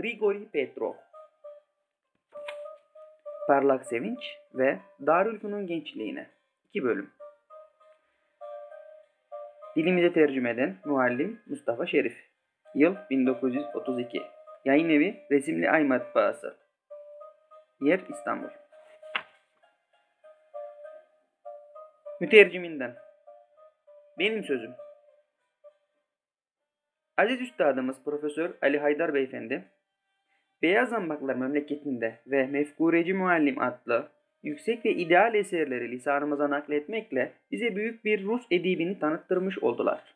Grigori Petrov. Parlak Sevinç ve Darülfünun Gençliğine. 2 bölüm. Dilimize tercüme eden muallim Mustafa Şerif. Yıl 1932. Yayın evi Resimli Ay Matbaası. Yer İstanbul. Müterciminden. Benim sözüm. Aziz Üstadımız Profesör Ali Haydar Beyefendi, Beyaz Zambaklar memleketinde ve Mefkureci Muallim adlı yüksek ve ideal eserleri lisanımıza nakletmekle bize büyük bir Rus edibini tanıttırmış oldular.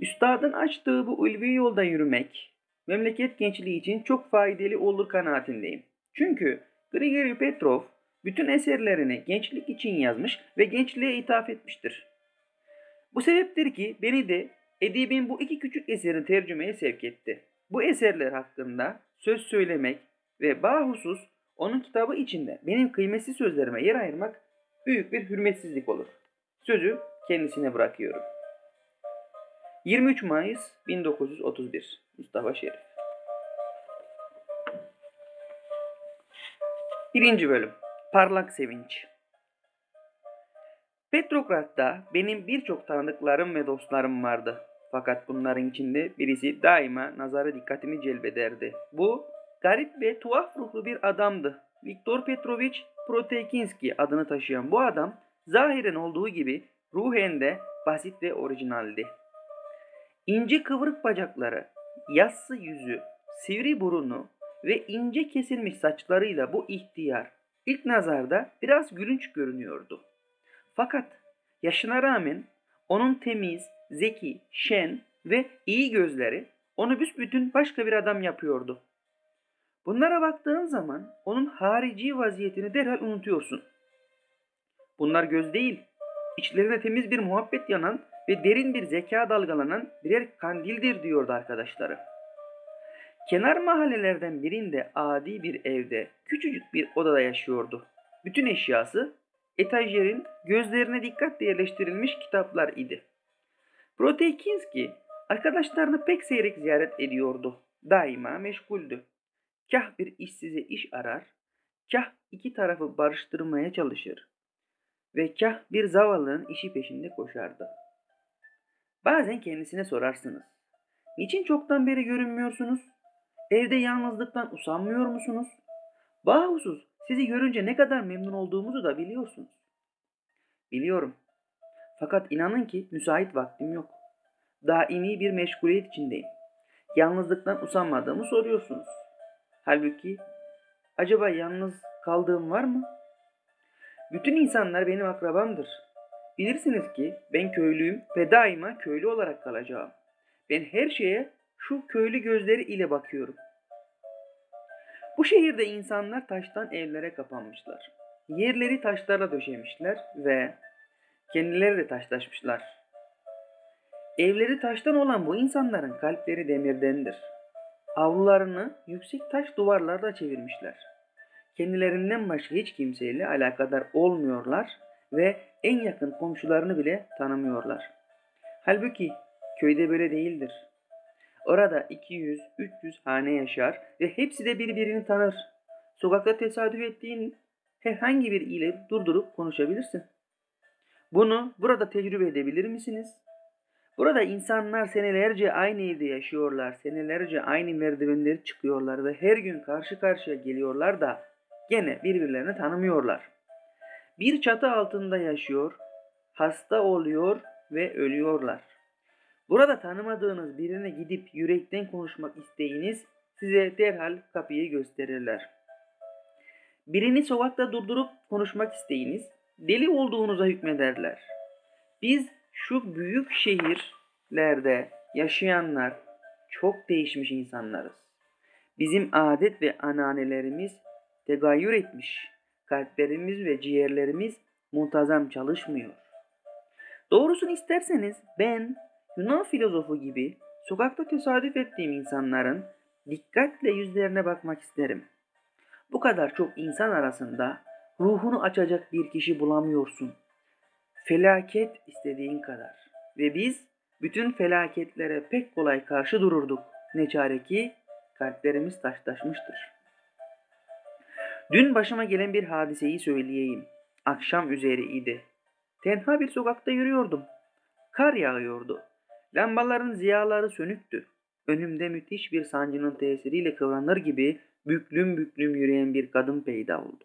Üstadın açtığı bu ulvi yolda yürümek, memleket gençliği için çok faydalı olur kanaatindeyim. Çünkü Grigori Petrov bütün eserlerini gençlik için yazmış ve gençliğe ithaf etmiştir. Bu sebeptir ki beni de edibin bu iki küçük eserini tercümeye sevk etti. Bu eserler hakkında söz söylemek ve bahusus onun kitabı içinde benim kıymetli sözlerime yer ayırmak büyük bir hürmetsizlik olur. Sözü kendisine bırakıyorum. 23 Mayıs 1931 Mustafa Şerif Birinci Bölüm Parlak Sevinç Petrograd'da benim birçok tanıdıklarım ve dostlarım vardı. Fakat bunların içinde birisi daima nazara dikkatimi celbederdi. Bu garip ve tuhaf ruhlu bir adamdı. Viktor Petrovich Protekinski adını taşıyan bu adam zahiren olduğu gibi ruhen de basit ve orijinaldi. İnce kıvrık bacakları, yassı yüzü, sivri burunu ve ince kesilmiş saçlarıyla bu ihtiyar ilk nazarda biraz gülünç görünüyordu. Fakat yaşına rağmen onun temiz, zeki, şen ve iyi gözleri onu büsbütün başka bir adam yapıyordu. Bunlara baktığın zaman onun harici vaziyetini derhal unutuyorsun. Bunlar göz değil, içlerine temiz bir muhabbet yanan ve derin bir zeka dalgalanan birer kandildir diyordu arkadaşları. Kenar mahallelerden birinde adi bir evde, küçücük bir odada yaşıyordu. Bütün eşyası etajerin gözlerine dikkatle yerleştirilmiş kitaplar idi. Protekinski arkadaşlarını pek seyrek ziyaret ediyordu. Daima meşguldü. Kah bir işsize iş arar, kah iki tarafı barıştırmaya çalışır ve kah bir zavallının işi peşinde koşardı. Bazen kendisine sorarsınız. Niçin çoktan beri görünmüyorsunuz? Evde yalnızlıktan usanmıyor musunuz? Bahusuz sizi görünce ne kadar memnun olduğumuzu da biliyorsunuz. Biliyorum. Fakat inanın ki müsait vaktim yok. Daimi bir meşguliyet içindeyim. Yalnızlıktan usanmadığımı soruyorsunuz. Halbuki acaba yalnız kaldığım var mı? Bütün insanlar benim akrabamdır. Bilirsiniz ki ben köylüyüm ve daima köylü olarak kalacağım. Ben her şeye şu köylü gözleri ile bakıyorum. Bu şehirde insanlar taştan evlere kapanmışlar. Yerleri taşlarla döşemişler ve kendileri de taşlaşmışlar. Evleri taştan olan bu insanların kalpleri demirdendir. Avlularını yüksek taş duvarlarla çevirmişler. Kendilerinden başka hiç kimseyle alakadar olmuyorlar ve en yakın komşularını bile tanımıyorlar. Halbuki köyde böyle değildir. Orada 200-300 hane yaşar ve hepsi de birbirini tanır. Sokakta tesadüf ettiğin herhangi bir ile durdurup konuşabilirsin. Bunu burada tecrübe edebilir misiniz? Burada insanlar senelerce aynı evde yaşıyorlar, senelerce aynı merdivenleri çıkıyorlar ve her gün karşı karşıya geliyorlar da gene birbirlerini tanımıyorlar. Bir çatı altında yaşıyor, hasta oluyor ve ölüyorlar. Burada tanımadığınız birine gidip yürekten konuşmak isteyiniz size derhal kapıyı gösterirler. Birini sokakta durdurup konuşmak isteyiniz deli olduğunuza hükmederler. Biz şu büyük şehirlerde yaşayanlar çok değişmiş insanlarız. Bizim adet ve ananelerimiz tegayyür etmiş. Kalplerimiz ve ciğerlerimiz muntazam çalışmıyor. Doğrusunu isterseniz ben Yunan filozofu gibi sokakta tesadüf ettiğim insanların dikkatle yüzlerine bakmak isterim. Bu kadar çok insan arasında ruhunu açacak bir kişi bulamıyorsun. Felaket istediğin kadar. Ve biz bütün felaketlere pek kolay karşı dururduk. Ne çare ki kalplerimiz taşlaşmıştır. Dün başıma gelen bir hadiseyi söyleyeyim. Akşam üzeriydi. Tenha bir sokakta yürüyordum. Kar yağıyordu. Lambaların ziyaları sönüktü. Önümde müthiş bir sancının tesiriyle kıvranır gibi büklüm büklüm yürüyen bir kadın peyda oldu.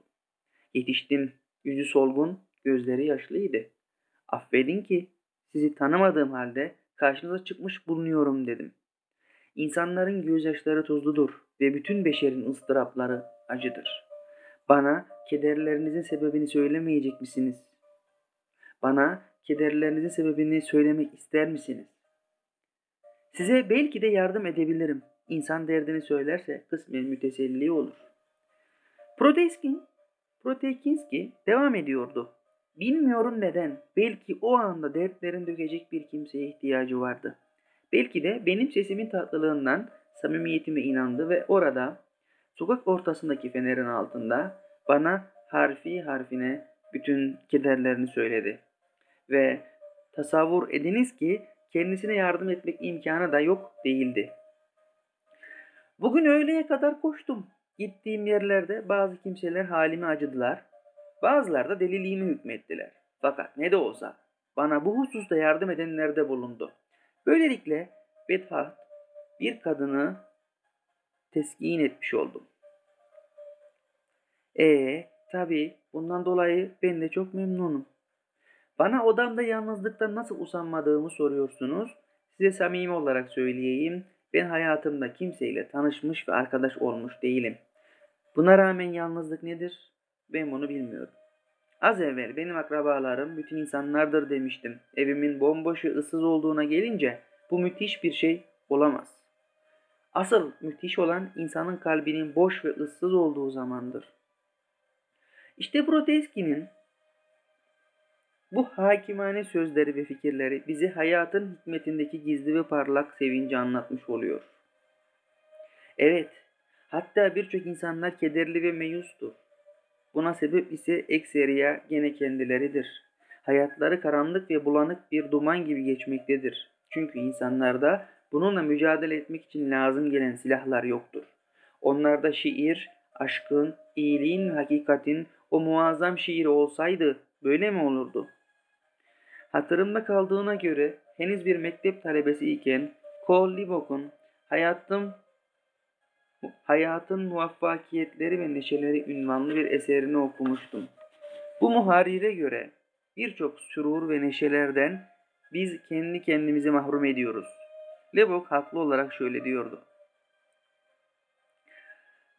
Yetiştim. Yüzü solgun, gözleri yaşlıydı. Affedin ki sizi tanımadığım halde karşınıza çıkmış bulunuyorum dedim. İnsanların gözyaşları tuzludur ve bütün beşerin ıstırapları acıdır. Bana kederlerinizin sebebini söylemeyecek misiniz? Bana kederlerinizin sebebini söylemek ister misiniz? Size belki de yardım edebilirim. İnsan derdini söylerse kısmen müteselli olur. Proteskin, Protekinski devam ediyordu. Bilmiyorum neden. Belki o anda dertlerini dökecek bir kimseye ihtiyacı vardı. Belki de benim sesimin tatlılığından samimiyetime inandı ve orada sokak ortasındaki fenerin altında bana harfi harfine bütün kederlerini söyledi. Ve tasavvur ediniz ki kendisine yardım etmek imkanı da yok değildi. Bugün öğleye kadar koştum. Gittiğim yerlerde bazı kimseler halime acıdılar. Bazıları da deliliğimi hükmettiler. Fakat ne de olsa bana bu hususta yardım edenler de bulundu. Böylelikle Bedhat bir kadını teskin etmiş oldum. E tabi bundan dolayı ben de çok memnunum. Bana odamda yalnızlıktan nasıl usanmadığımı soruyorsunuz. Size samimi olarak söyleyeyim. Ben hayatımda kimseyle tanışmış ve arkadaş olmuş değilim. Buna rağmen yalnızlık nedir? Ben bunu bilmiyorum. Az evvel benim akrabalarım bütün insanlardır demiştim. Evimin bomboş ve ıssız olduğuna gelince bu müthiş bir şey olamaz. Asıl müthiş olan insanın kalbinin boş ve ıssız olduğu zamandır. İşte Brodeski'nin bu hakimane sözleri ve fikirleri bizi hayatın hikmetindeki gizli ve parlak sevinci anlatmış oluyor. Evet, hatta birçok insanlar kederli ve meyustur. Buna sebep ise ekseriya gene kendileridir. Hayatları karanlık ve bulanık bir duman gibi geçmektedir. Çünkü insanlarda bununla mücadele etmek için lazım gelen silahlar yoktur. Onlarda şiir, aşkın, iyiliğin hakikatin o muazzam şiiri olsaydı böyle mi olurdu? Hatırımda kaldığına göre henüz bir mektep talebesi iken Cole Libok'un Hayatım Hayatın Muvaffakiyetleri ve Neşeleri ünvanlı bir eserini okumuştum. Bu muharire göre birçok sürur ve neşelerden biz kendi kendimizi mahrum ediyoruz. Lebok haklı olarak şöyle diyordu.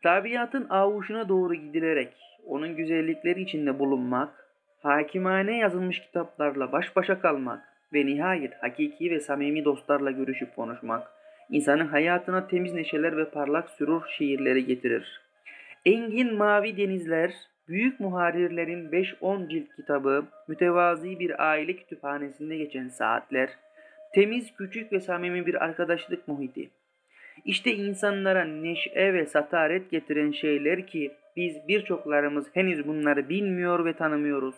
Tabiatın avuşuna doğru gidilerek onun güzellikleri içinde bulunmak, hakimane yazılmış kitaplarla baş başa kalmak ve nihayet hakiki ve samimi dostlarla görüşüp konuşmak, insanın hayatına temiz neşeler ve parlak sürur şiirleri getirir. Engin mavi denizler, büyük muharirlerin 5-10 cilt kitabı, mütevazi bir aile kütüphanesinde geçen saatler, temiz, küçük ve samimi bir arkadaşlık muhiti. İşte insanlara neşe ve sataret getiren şeyler ki biz birçoklarımız henüz bunları bilmiyor ve tanımıyoruz.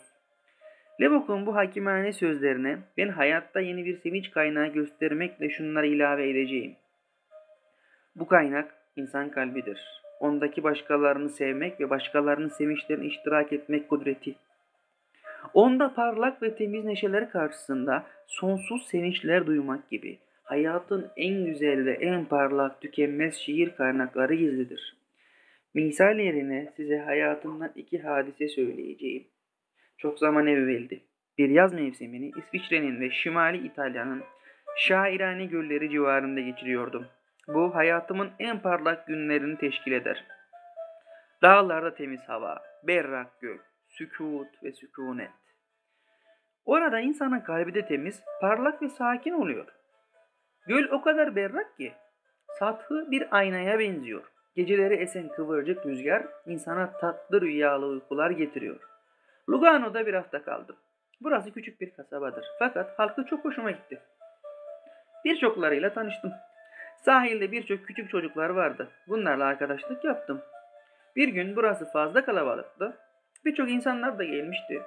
Lebok'un bu hakimane sözlerine ben hayatta yeni bir sevinç kaynağı göstermekle şunları ilave edeceğim. Bu kaynak insan kalbidir. Ondaki başkalarını sevmek ve başkalarının sevinçlerine iştirak etmek kudreti. Onda parlak ve temiz neşeler karşısında sonsuz sevinçler duymak gibi hayatın en güzel ve en parlak tükenmez şiir kaynakları gizlidir. Misal yerine size hayatımdan iki hadise söyleyeceğim. Çok zaman evveldi. Bir yaz mevsimini İsviçre'nin ve Şimali İtalya'nın şairane gölleri civarında geçiriyordum. Bu hayatımın en parlak günlerini teşkil eder. Dağlarda temiz hava, berrak göl, sükut ve sükunet. Orada insanın kalbi de temiz, parlak ve sakin oluyor. Göl o kadar berrak ki sathı bir aynaya benziyor. Geceleri esen kıvırcık rüzgar insana tatlı rüyalı uykular getiriyor. Lugano'da bir hafta kaldım. Burası küçük bir kasabadır. Fakat halkı çok hoşuma gitti. Birçoklarıyla tanıştım. Sahilde birçok küçük çocuklar vardı. Bunlarla arkadaşlık yaptım. Bir gün burası fazla kalabalıktı. Birçok insanlar da gelmişti.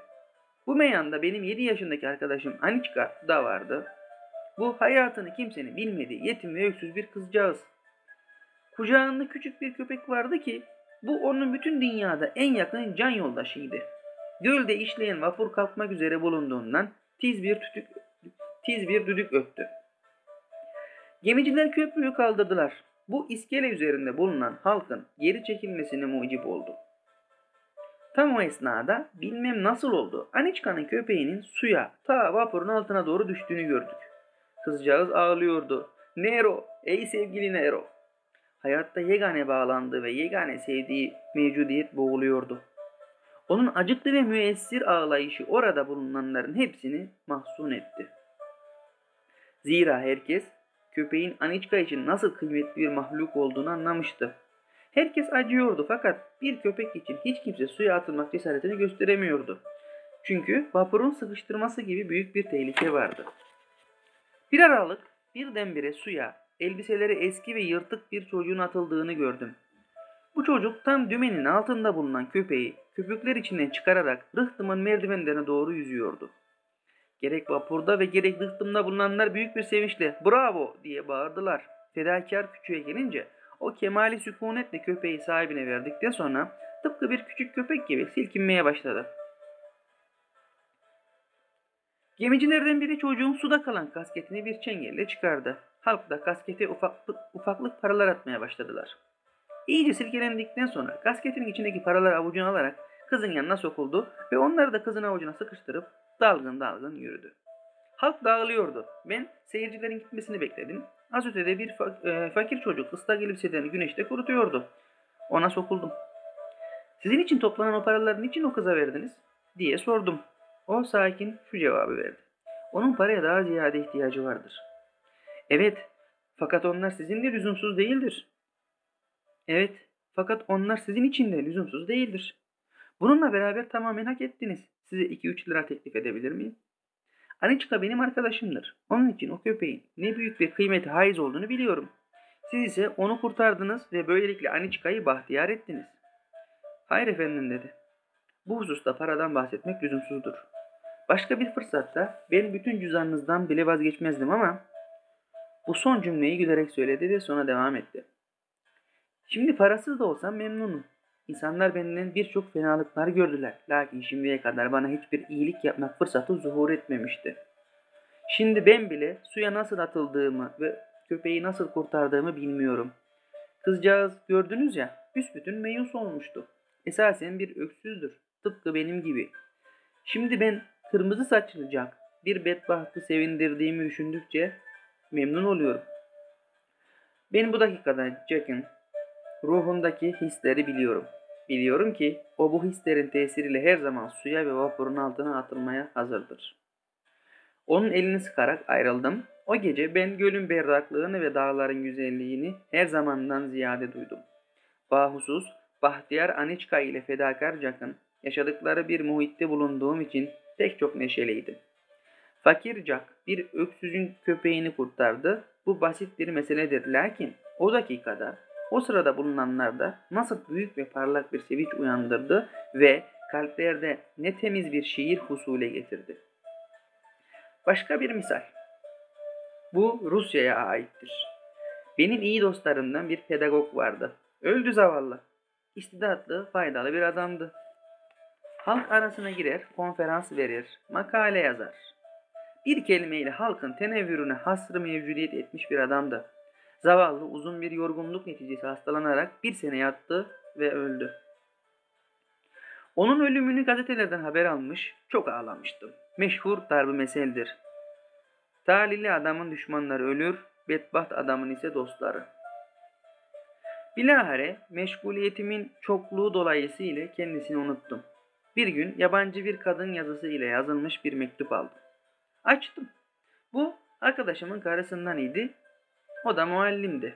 Bu meyanda benim 7 yaşındaki arkadaşım Aniçka da vardı. Bu hayatını kimsenin bilmediği yetim ve öksüz bir kızcağız. Kucağında küçük bir köpek vardı ki bu onun bütün dünyada en yakın can yoldaşıydı. Gölde işleyen vapur kalkmak üzere bulunduğundan tiz bir tütük, tiz bir düdük öttü. Gemiciler köprüyü kaldırdılar. Bu iskele üzerinde bulunan halkın geri çekilmesine mucip oldu. Tam o esnada bilmem nasıl oldu. Aniçka'nın köpeğinin suya ta vapurun altına doğru düştüğünü gördük. Kızcağız ağlıyordu. Nero, ey sevgili Nero. Hayatta yegane bağlandığı ve yegane sevdiği mevcudiyet boğuluyordu. Onun acıklı ve müessir ağlayışı orada bulunanların hepsini mahzun etti. Zira herkes köpeğin Aniçka için nasıl kıymetli bir mahluk olduğunu anlamıştı. Herkes acıyordu fakat bir köpek için hiç kimse suya atılmak cesaretini gösteremiyordu. Çünkü vapurun sıkıştırması gibi büyük bir tehlike vardı. Bir aralık birdenbire suya elbiseleri eski ve yırtık bir çocuğun atıldığını gördüm. Bu çocuk tam dümenin altında bulunan köpeği köpükler içinden çıkararak rıhtımın merdivenlerine doğru yüzüyordu. Gerek vapurda ve gerek rıhtımda bulunanlar büyük bir sevinçle bravo diye bağırdılar. Fedakar küçüğe gelince o kemali sükunetle köpeği sahibine verdikten sonra tıpkı bir küçük köpek gibi silkinmeye başladı. Gemicilerden biri çocuğun suda kalan kasketini bir çengelle çıkardı. Halk da kaskete ufaklık, ufaklık paralar atmaya başladılar. İyice silkelendikten sonra kasketin içindeki paraları avucuna alarak kızın yanına sokuldu ve onları da kızın avucuna sıkıştırıp dalgın dalgın yürüdü. Halk dağılıyordu. Ben seyircilerin gitmesini bekledim. Az ötede bir e, fakir çocuk ıslak elbiselerini güneşte kurutuyordu. Ona sokuldum. Sizin için toplanan o paraları niçin o kıza verdiniz? diye sordum. O sakin şu cevabı verdi. Onun paraya daha ziyade ihtiyacı vardır. Evet, fakat onlar sizin de lüzumsuz değildir. Evet, fakat onlar sizin için de lüzumsuz değildir. Bununla beraber tamamen hak ettiniz. Size 2-3 lira teklif edebilir miyim? Aniçka benim arkadaşımdır. Onun için o köpeğin ne büyük bir kıymeti haiz olduğunu biliyorum. Siz ise onu kurtardınız ve böylelikle Aniçka'yı bahtiyar ettiniz. Hayır efendim dedi. Bu hususta paradan bahsetmek lüzumsuzdur. Başka bir fırsatta ben bütün cüzdanınızdan bile vazgeçmezdim ama bu son cümleyi gülerek söyledi ve sonra devam etti. Şimdi parasız da olsam memnunum. İnsanlar benden birçok fenalıklar gördüler. Lakin şimdiye kadar bana hiçbir iyilik yapmak fırsatı zuhur etmemişti. Şimdi ben bile suya nasıl atıldığımı ve köpeği nasıl kurtardığımı bilmiyorum. Kızcağız gördünüz ya büsbütün meyus olmuştu. Esasen bir öksüzdür. Tıpkı benim gibi. Şimdi ben kırmızı saçlıcak bir bedbahtı sevindirdiğimi düşündükçe memnun oluyorum. Ben bu dakikada Jack'ın ruhundaki hisleri biliyorum. Biliyorum ki o bu hislerin tesiriyle her zaman suya ve vapurun altına atılmaya hazırdır. Onun elini sıkarak ayrıldım. O gece ben gölün berraklığını ve dağların güzelliğini her zamandan ziyade duydum. Bahusuz, Bahtiyar Aniçka ile fedakar Jack'ın yaşadıkları bir muhitte bulunduğum için pek çok neşeliydim. Fakir Jack bir öksüzün köpeğini kurtardı. Bu basit bir meseledir. Lakin o dakikada o sırada bulunanlarda nasıl büyük ve parlak bir sevinç uyandırdı ve kalplerde ne temiz bir şiir husule getirdi. Başka bir misal. Bu Rusya'ya aittir. Benim iyi dostlarımdan bir pedagog vardı. Öldü zavallı. İstidatlı, faydalı bir adamdı. Halk arasına girer, konferans verir, makale yazar. Bir kelimeyle halkın tenevvürüne hasrı mevcudiyet etmiş bir adamdı. Zavallı uzun bir yorgunluk neticesi hastalanarak bir sene yattı ve öldü. Onun ölümünü gazetelerden haber almış, çok ağlamıştım. Meşhur darbe meseldir. Talili adamın düşmanları ölür, bedbaht adamın ise dostları. Bilahare meşguliyetimin çokluğu dolayısıyla kendisini unuttum. Bir gün yabancı bir kadın yazısı ile yazılmış bir mektup aldım. Açtım. Bu arkadaşımın karısından idi o da muallimdi.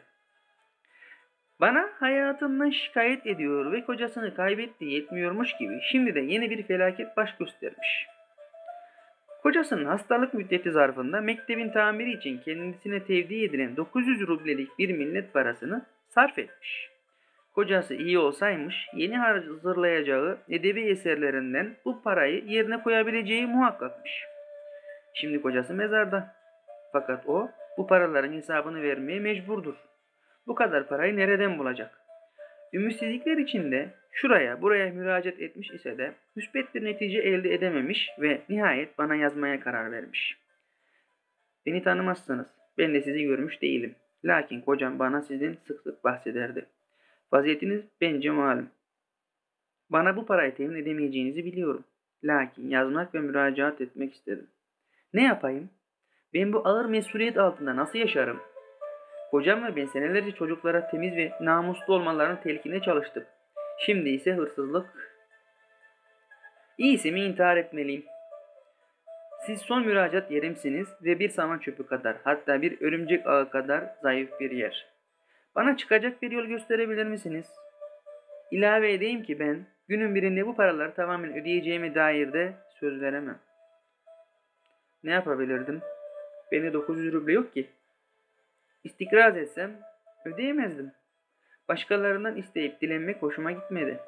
Bana hayatından şikayet ediyor ve kocasını kaybetti yetmiyormuş gibi şimdi de yeni bir felaket baş göstermiş. Kocasının hastalık müddeti zarfında mektebin tamiri için kendisine tevdi edilen 900 rublelik bir millet parasını sarf etmiş. Kocası iyi olsaymış yeni hazırlayacağı edebi eserlerinden bu parayı yerine koyabileceği muhakkakmış. Şimdi kocası mezarda. Fakat o bu paraların hesabını vermeye mecburdur. bu kadar parayı nereden bulacak? Ümitsizlikler içinde şuraya buraya müracaat etmiş ise de müsbet bir netice elde edememiş ve nihayet bana yazmaya karar vermiş. Beni tanımazsınız. Ben de sizi görmüş değilim. Lakin kocam bana sizin sık sık bahsederdi. Vaziyetiniz bence malum. Bana bu parayı temin edemeyeceğinizi biliyorum. Lakin yazmak ve müracaat etmek istedim. Ne yapayım? Ben bu ağır mesuliyet altında nasıl yaşarım? Kocam ve ben senelerce çocuklara temiz ve namuslu olmalarını telkine çalıştık. Şimdi ise hırsızlık. İyisi mi intihar etmeliyim? Siz son müracaat yerimsiniz ve bir saman çöpü kadar hatta bir örümcek ağı kadar zayıf bir yer. Bana çıkacak bir yol gösterebilir misiniz? İlave edeyim ki ben günün birinde bu paraları tamamen ödeyeceğime dair de söz veremem. Ne yapabilirdim? Beni 900 ruble yok ki. İstikraz etsem ödeyemezdim. Başkalarından isteyip dilenmek hoşuma gitmedi.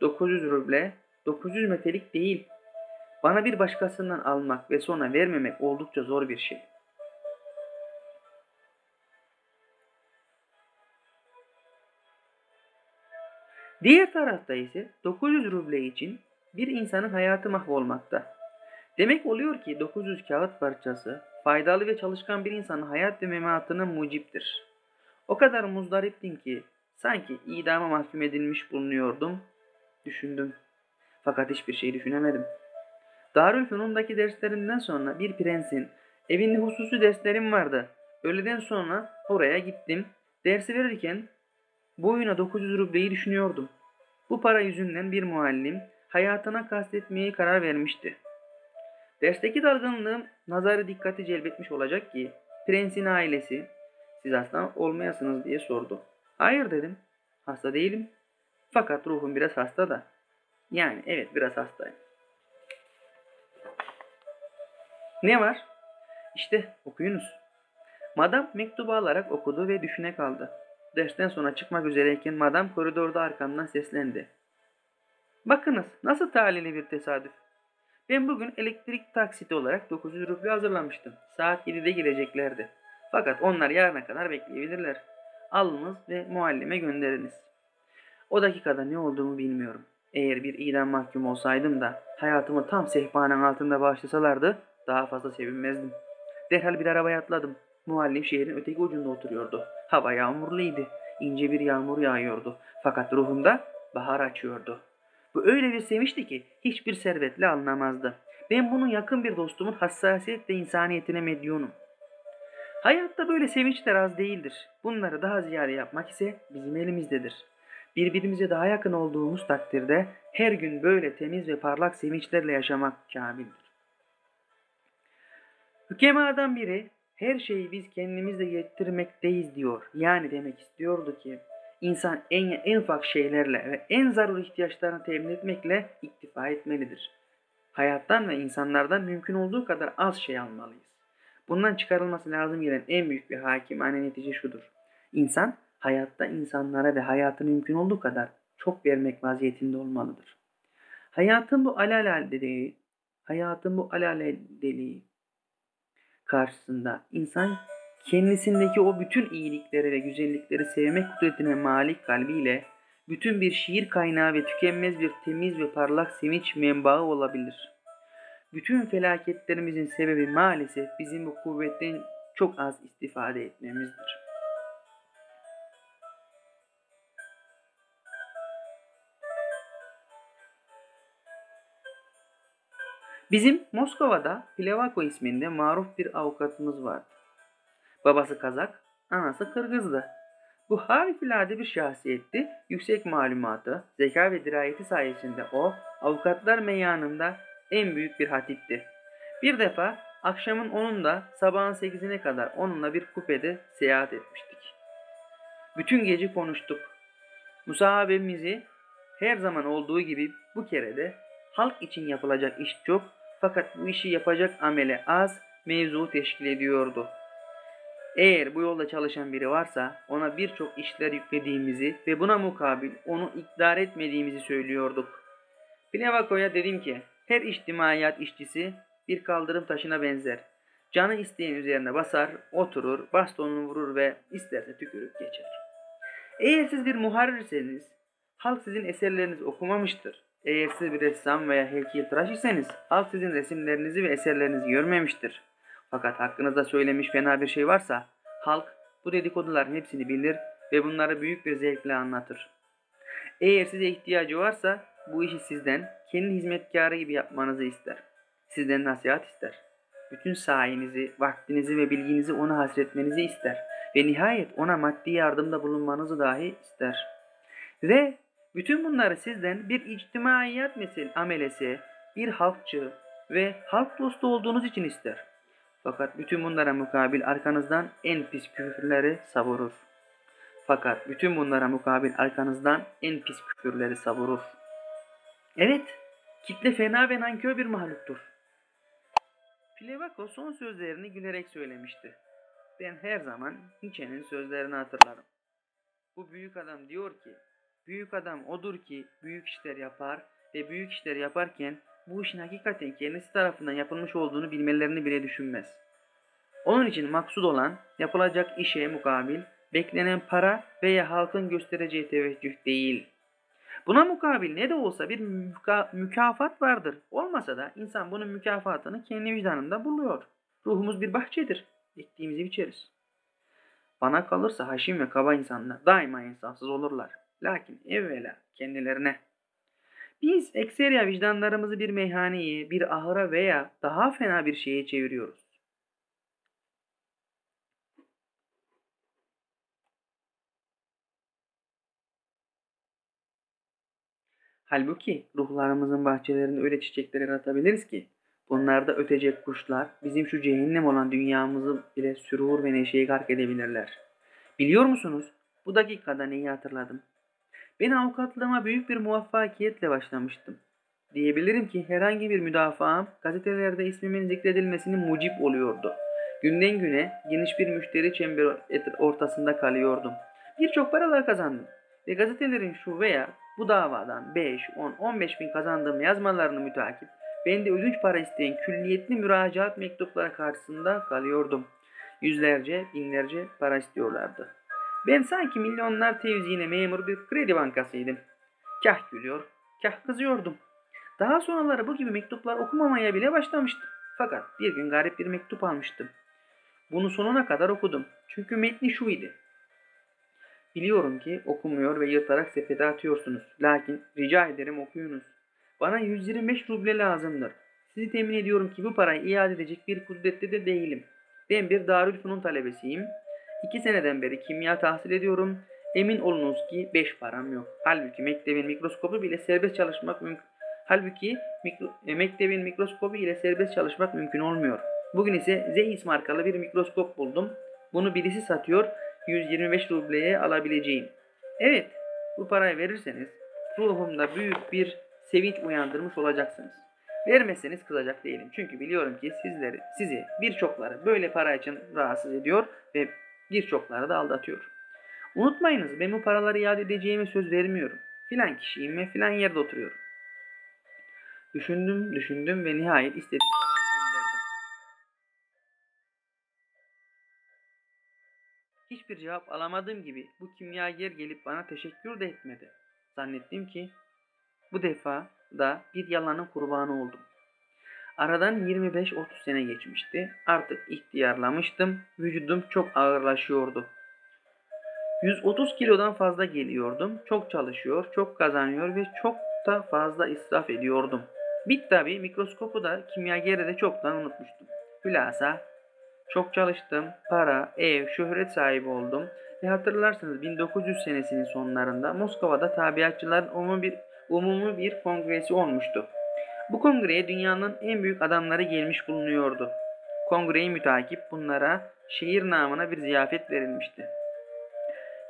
900 ruble 900 metelik değil. Bana bir başkasından almak ve sonra vermemek oldukça zor bir şey. Diğer tarafta ise 900 ruble için bir insanın hayatı mahvolmakta. Demek oluyor ki 900 kağıt parçası faydalı ve çalışkan bir insanın hayat ve mematına muciptir. O kadar muzdariptim ki sanki idama mahkum edilmiş bulunuyordum. Düşündüm. Fakat hiçbir şey düşünemedim. Darülfünun'daki derslerimden sonra bir prensin evinde hususi derslerim vardı. Öğleden sonra oraya gittim. Dersi verirken boyuna 900 rubleyi düşünüyordum. Bu para yüzünden bir muallim hayatına kastetmeye karar vermişti. Dersteki dalgınlığım nazarı dikkati celbetmiş olacak ki prensin ailesi siz hasta olmayasınız diye sordu. Hayır dedim. Hasta değilim. Fakat ruhum biraz hasta da. Yani evet biraz hastayım. Ne var? İşte okuyunuz. Madam mektubu alarak okudu ve düşüne kaldı. Dersten sonra çıkmak üzereyken madam koridorda arkamdan seslendi. Bakınız nasıl talihli bir tesadüf. Ben bugün elektrik taksiti olarak 900 ruble hazırlamıştım. Saat 7'de geleceklerdi. Fakat onlar yarına kadar bekleyebilirler. Alınız ve muallime gönderiniz. O dakikada ne olduğumu bilmiyorum. Eğer bir idam mahkumu olsaydım da hayatımı tam sehpanın altında bağışlasalardı daha fazla sevinmezdim. Derhal bir arabaya atladım. Muallim şehrin öteki ucunda oturuyordu. Hava yağmurluydu. İnce bir yağmur yağıyordu. Fakat ruhumda bahar açıyordu. Bu öyle bir sevinçti ki hiçbir servetle alınamazdı. Ben bunun yakın bir dostumun hassasiyet ve insaniyetine medyunum. Hayatta böyle sevinçler az değildir. Bunları daha ziyade yapmak ise bizim elimizdedir. Birbirimize daha yakın olduğumuz takdirde her gün böyle temiz ve parlak sevinçlerle yaşamak kabildir. Hükemadan biri her şeyi biz kendimizle getirmekteyiz diyor. Yani demek istiyordu ki insan en, en ufak şeylerle ve en zaruri ihtiyaçlarını temin etmekle iktifa etmelidir. Hayattan ve insanlardan mümkün olduğu kadar az şey almalıyız. Bundan çıkarılması lazım gelen en büyük bir hakimane netice şudur. İnsan hayatta insanlara ve hayatı mümkün olduğu kadar çok vermek vaziyetinde olmalıdır. Hayatın bu alelade hayatın bu deliği karşısında insan kendisindeki o bütün iyilikleri ve güzellikleri sevmek kudretine malik kalbiyle bütün bir şiir kaynağı ve tükenmez bir temiz ve parlak sevinç menbaı olabilir. Bütün felaketlerimizin sebebi maalesef bizim bu kuvvetten çok az istifade etmemizdir. Bizim Moskova'da Plevako isminde maruf bir avukatımız vardı. Babası Kazak, anası Kırgız'dı. Bu harikulade bir şahsiyetti. Yüksek malumatı, zeka ve dirayeti sayesinde o avukatlar meyanında en büyük bir hatipti. Bir defa akşamın 10'unda sabahın 8'ine kadar onunla bir kupede seyahat etmiştik. Bütün gece konuştuk. Musahabemizi her zaman olduğu gibi bu kere de halk için yapılacak iş çok fakat bu işi yapacak amele az mevzu teşkil ediyordu. Eğer bu yolda çalışan biri varsa ona birçok işler yüklediğimizi ve buna mukabil onu ikdar etmediğimizi söylüyorduk. Plevako'ya dedim ki her içtimaiyat işçisi bir kaldırım taşına benzer. Canı isteyen üzerine basar, oturur, bastonunu vurur ve isterse tükürüp geçer. Eğer siz bir muharrirseniz, halk sizin eserlerinizi okumamıştır. Eğer siz bir ressam veya heykeltıraş iseniz, halk sizin resimlerinizi ve eserlerinizi görmemiştir. Fakat hakkınızda söylemiş fena bir şey varsa, halk bu dedikoduların hepsini bilir ve bunları büyük bir zevkle anlatır. Eğer size ihtiyacı varsa, bu işi sizden kendi hizmetkarı gibi yapmanızı ister. Sizden nasihat ister. Bütün sayenizi, vaktinizi ve bilginizi ona hasretmenizi ister. Ve nihayet ona maddi yardımda bulunmanızı dahi ister. Ve bütün bunları sizden bir içtimaiyat mesel amelesi, bir halkçı ve halk dostu olduğunuz için ister. Fakat bütün bunlara mukabil arkanızdan en pis küfürleri savurur. Fakat bütün bunlara mukabil arkanızdan en pis küfürleri savurur. Evet, kitle fena ve nankör bir mahluktur. Plevako son sözlerini gülerek söylemişti. Ben her zaman Nietzsche'nin sözlerini hatırlarım. Bu büyük adam diyor ki, büyük adam odur ki büyük işler yapar ve büyük işler yaparken bu işin hakikaten kendisi tarafından yapılmış olduğunu bilmelerini bile düşünmez. Onun için maksud olan yapılacak işe mukabil beklenen para veya halkın göstereceği teveccüh değil. Buna mukabil ne de olsa bir müka mükafat vardır. Olmasa da insan bunun mükafatını kendi vicdanında buluyor. Ruhumuz bir bahçedir. Ektiğimizi biçeriz. Bana kalırsa haşim ve kaba insanlar daima insafsız olurlar. Lakin evvela kendilerine. Biz ekseriya vicdanlarımızı bir meyhaneye, bir ahıra veya daha fena bir şeye çeviriyoruz. Halbuki ruhlarımızın bahçelerinde öyle çiçekler yaratabiliriz ki bunlarda ötecek kuşlar bizim şu cehennem olan dünyamızı bile sürur ve neşeyi gark edebilirler. Biliyor musunuz? Bu dakikada neyi hatırladım? Ben avukatlığıma büyük bir muvaffakiyetle başlamıştım. Diyebilirim ki herhangi bir müdafaam gazetelerde ismimin zikredilmesini mucip oluyordu. Günden güne geniş bir müşteri çemberi ortasında kalıyordum. Birçok paralar kazandım ve gazetelerin şu veya bu davadan 5, 10, 15 bin kazandığım yazmalarını mütakip ben de ödünç para isteyen külliyetli müracaat mektupları karşısında kalıyordum. Yüzlerce, binlerce para istiyorlardı. Ben sanki milyonlar tevzine memur bir kredi bankasıydım. Kah gülüyor, kah kızıyordum. Daha sonraları bu gibi mektuplar okumamaya bile başlamıştım. Fakat bir gün garip bir mektup almıştım. Bunu sonuna kadar okudum. Çünkü metni şu idi. Biliyorum ki okumuyor ve yırtarak sepete atıyorsunuz. Lakin rica ederim okuyunuz. Bana 125 ruble lazımdır. Sizi temin ediyorum ki bu parayı iade edecek bir kudrette de değilim. Ben bir Darülfünun talebesiyim. İki seneden beri kimya tahsil ediyorum. Emin olunuz ki beş param yok. Halbuki mektebin mikroskobu bile serbest çalışmak mümkün. Halbuki mikro, e, mektebin mikroskobu ile serbest çalışmak mümkün olmuyor. Bugün ise Zeiss markalı bir mikroskop buldum. Bunu birisi satıyor 125 rubleye alabileceğim. Evet, bu parayı verirseniz ruhumda büyük bir sevinç uyandırmış olacaksınız. Vermezseniz kızacak değilim. Çünkü biliyorum ki sizleri, sizi birçokları böyle para için rahatsız ediyor ve birçokları da aldatıyor. Unutmayınız ben bu paraları iade edeceğime söz vermiyorum. Filan kişiyim ve filan yerde oturuyorum. Düşündüm, düşündüm ve nihayet istediğim Hiçbir cevap alamadığım gibi bu kimyager gelip bana teşekkür de etmedi. Zannettim ki bu defa da bir yalanın kurbanı oldum. Aradan 25-30 sene geçmişti. Artık ihtiyarlamıştım. Vücudum çok ağırlaşıyordu. 130 kilodan fazla geliyordum. Çok çalışıyor, çok kazanıyor ve çok da fazla israf ediyordum. Bit tabi mikroskopu da kimyageri de çoktan unutmuştum. Hülasa çok çalıştım, para, ev, şöhret sahibi oldum ve hatırlarsınız 1900 senesinin sonlarında Moskova'da tabiatçıların umumi bir, umumi bir kongresi olmuştu. Bu kongreye dünyanın en büyük adamları gelmiş bulunuyordu. Kongreyi mütakip bunlara şehir namına bir ziyafet verilmişti.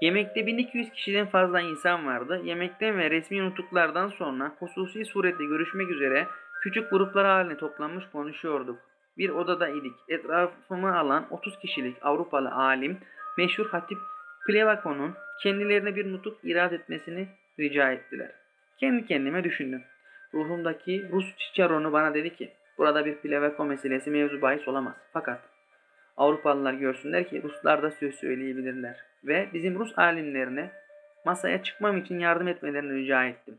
Yemekte 1200 kişiden fazla insan vardı. Yemekten ve resmi nutuklardan sonra hususi surette görüşmek üzere küçük gruplar haline toplanmış konuşuyorduk bir odada idik. Etrafımı alan 30 kişilik Avrupalı alim, meşhur hatip Plevakon'un kendilerine bir nutuk irad etmesini rica ettiler. Kendi kendime düşündüm. Ruhumdaki Rus Cicero'nu bana dedi ki, burada bir Plevako meselesi mevzu bahis olamaz. Fakat Avrupalılar görsünler ki Ruslar da söz söyleyebilirler. Ve bizim Rus alimlerine Masaya çıkmam için yardım etmelerini rica ettim.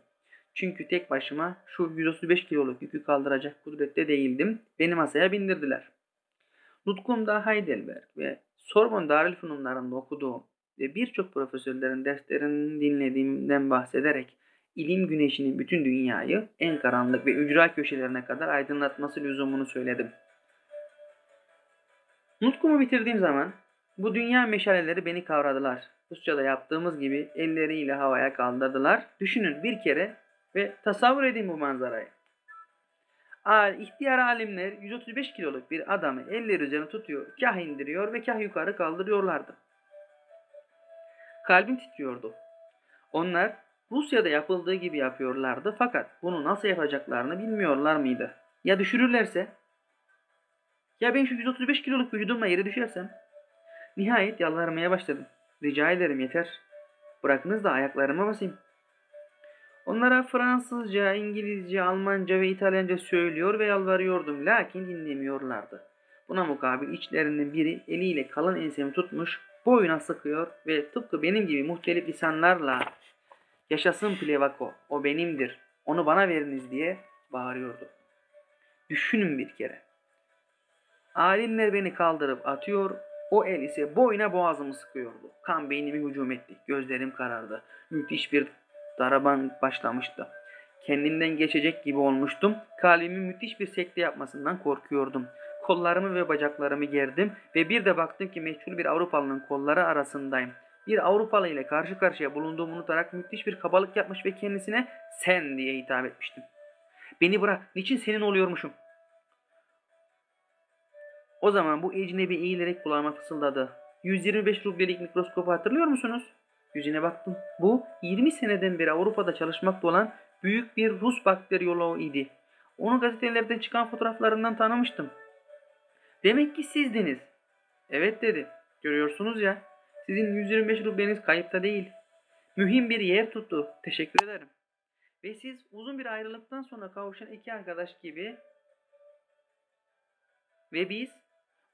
Çünkü tek başıma şu 135 kiloluk yükü kaldıracak kudrette değildim. Beni masaya bindirdiler. Nutkumda Heidelberg ve Sorbonne Darülfünunlarında okuduğum ve birçok profesörlerin derslerini dinlediğimden bahsederek ilim güneşinin bütün dünyayı en karanlık ve ücra köşelerine kadar aydınlatması lüzumunu söyledim. Nutkumu bitirdiğim zaman bu dünya meşaleleri beni kavradılar. Rusça'da yaptığımız gibi elleriyle havaya kaldırdılar. Düşünün bir kere ve tasavvur edin bu manzarayı. İhtiyar alimler 135 kiloluk bir adamı elleri üzerine tutuyor, kah indiriyor ve kah yukarı kaldırıyorlardı. Kalbim titriyordu. Onlar Rusya'da yapıldığı gibi yapıyorlardı fakat bunu nasıl yapacaklarını bilmiyorlar mıydı? Ya düşürürlerse? Ya ben şu 135 kiloluk vücudumla yere düşersem? Nihayet yalvarmaya başladım. Rica ederim yeter. Bırakınız da ayaklarıma basayım. Onlara Fransızca, İngilizce, Almanca ve İtalyanca söylüyor ve yalvarıyordum. Lakin dinlemiyorlardı. Buna mukabil içlerinden biri eliyle kalın ensemi tutmuş, boyuna sıkıyor ve tıpkı benim gibi muhtelif lisanlarla yaşasın Plevako, o benimdir, onu bana veriniz diye bağırıyordu. Düşünün bir kere. Alimler beni kaldırıp atıyor, o el ise boyuna boğazımı sıkıyordu. Kan beynimi hücum etti. Gözlerim karardı. Müthiş bir daraban başlamıştı. Kendimden geçecek gibi olmuştum. Kalbimin müthiş bir sekte yapmasından korkuyordum. Kollarımı ve bacaklarımı gerdim ve bir de baktım ki meçhul bir Avrupalı'nın kolları arasındayım. Bir Avrupalı ile karşı karşıya bulunduğumu unutarak müthiş bir kabalık yapmış ve kendisine sen diye hitap etmiştim. Beni bırak, niçin senin oluyormuşum? O zaman bu ecnebi eğilerek kulağıma fısıldadı. 125 rublelik mikroskopu hatırlıyor musunuz? Yüzüne baktım. Bu 20 seneden beri Avrupa'da çalışmakta olan büyük bir Rus bakteriyoloğu idi. Onu gazetelerden çıkan fotoğraflarından tanımıştım. Demek ki sizdiniz. Evet dedi. Görüyorsunuz ya. Sizin 125 rubleniz kayıpta değil. Mühim bir yer tuttu. Teşekkür ederim. Ve siz uzun bir ayrılıktan sonra kavuşan iki arkadaş gibi ve biz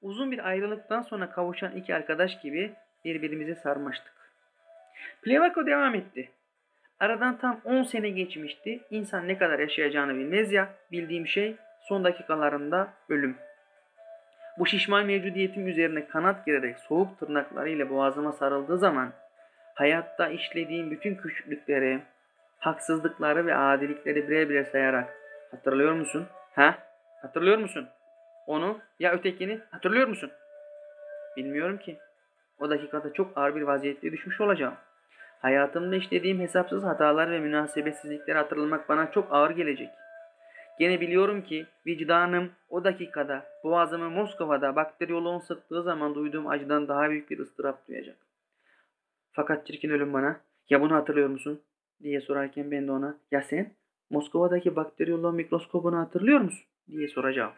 uzun bir ayrılıktan sonra kavuşan iki arkadaş gibi birbirimize sarmıştık. Plevako devam etti. Aradan tam 10 sene geçmişti. İnsan ne kadar yaşayacağını bilmez ya. Bildiğim şey son dakikalarında ölüm. Bu şişman mevcudiyetim üzerine kanat girerek soğuk tırnaklarıyla boğazıma sarıldığı zaman hayatta işlediğim bütün küçüklükleri, haksızlıkları ve adilikleri birer birer sayarak hatırlıyor musun? Ha? Hatırlıyor musun? Onu ya ötekini hatırlıyor musun? Bilmiyorum ki. O dakikada çok ağır bir vaziyette düşmüş olacağım. Hayatımda işlediğim hesapsız hatalar ve münasebetsizlikleri hatırlamak bana çok ağır gelecek. Gene biliyorum ki vicdanım o dakikada boğazımı Moskova'da bakteriyoloğun sıktığı zaman duyduğum acıdan daha büyük bir ıstırap duyacak. Fakat çirkin ölüm bana ya bunu hatırlıyor musun diye sorarken ben de ona ya sen Moskova'daki bakteriyoloğun mikroskobunu hatırlıyor musun diye soracağım.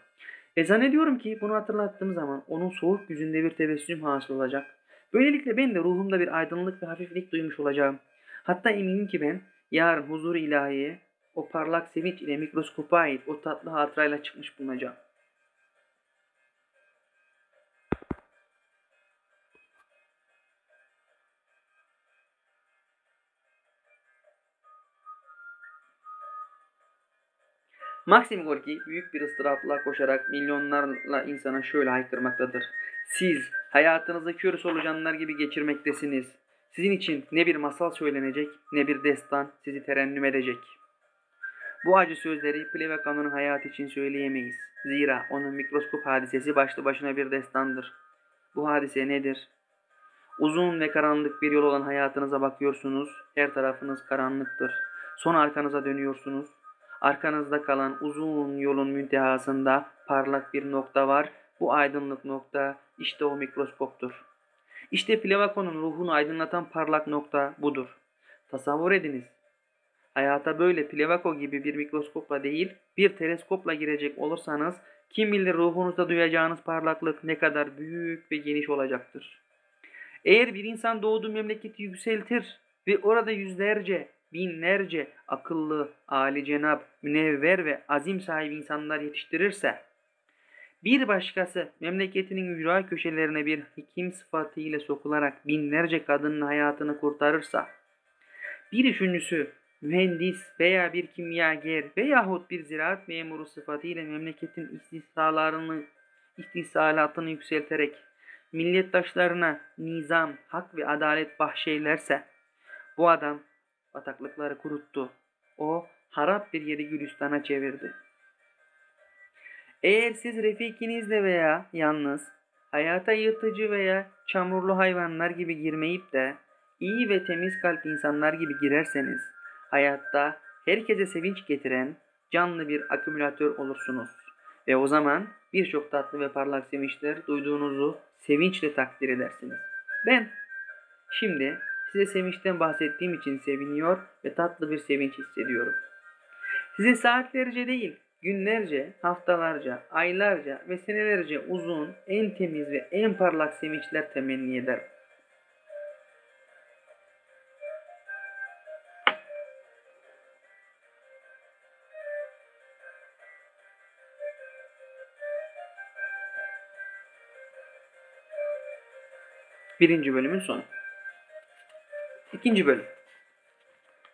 Ve zannediyorum ki bunu hatırlattığım zaman onun soğuk yüzünde bir tebessüm hasıl olacak. Böylelikle ben de ruhumda bir aydınlık ve hafiflik duymuş olacağım. Hatta eminim ki ben yarın huzur ilahiye o parlak sevinç ile mikroskopa ait o tatlı hatırayla çıkmış bulunacağım. Maxim Gorki büyük bir ıstırapla koşarak milyonlarla insana şöyle haykırmaktadır. Siz hayatınızı kör solucanlar gibi geçirmektesiniz. Sizin için ne bir masal söylenecek ne bir destan sizi terennüm edecek. Bu acı sözleri Plevekan'ın hayatı için söyleyemeyiz. Zira onun mikroskop hadisesi başlı başına bir destandır. Bu hadise nedir? Uzun ve karanlık bir yol olan hayatınıza bakıyorsunuz. Her tarafınız karanlıktır. Sonra arkanıza dönüyorsunuz. Arkanızda kalan uzun yolun müntehasında parlak bir nokta var. Bu aydınlık nokta işte o mikroskoptur. İşte Plevako'nun ruhunu aydınlatan parlak nokta budur. Tasavvur ediniz. Hayata böyle Plevako gibi bir mikroskopla değil, bir teleskopla girecek olursanız kim bilir ruhunuzda duyacağınız parlaklık ne kadar büyük ve geniş olacaktır. Eğer bir insan doğduğu memleketi yükseltir ve orada yüzlerce, binlerce akıllı, âli cenab, münevver ve azim sahibi insanlar yetiştirirse, bir başkası memleketinin ücra köşelerine bir hekim sıfatıyla sokularak binlerce kadının hayatını kurtarırsa, Bir üçüncüsü mühendis veya bir kimyager veyahut bir ziraat memuru sıfatıyla memleketin istihsalarını, istihsalatını yükselterek millettaşlarına nizam, hak ve adalet bahşeylerse bu adam bataklıkları kuruttu. O harap bir yeri Gülistan'a çevirdi. Eğer siz refikinizle veya yalnız hayata yırtıcı veya çamurlu hayvanlar gibi girmeyip de iyi ve temiz kalp insanlar gibi girerseniz hayatta herkese sevinç getiren canlı bir akümülatör olursunuz. Ve o zaman birçok tatlı ve parlak sevinçler duyduğunuzu sevinçle takdir edersiniz. Ben şimdi size sevinçten bahsettiğim için seviniyor ve tatlı bir sevinç hissediyorum. Size saatlerce değil, günlerce, haftalarca, aylarca ve senelerce uzun, en temiz ve en parlak sevinçler temenni ederim. Birinci bölümün sonu. İkinci bölüm.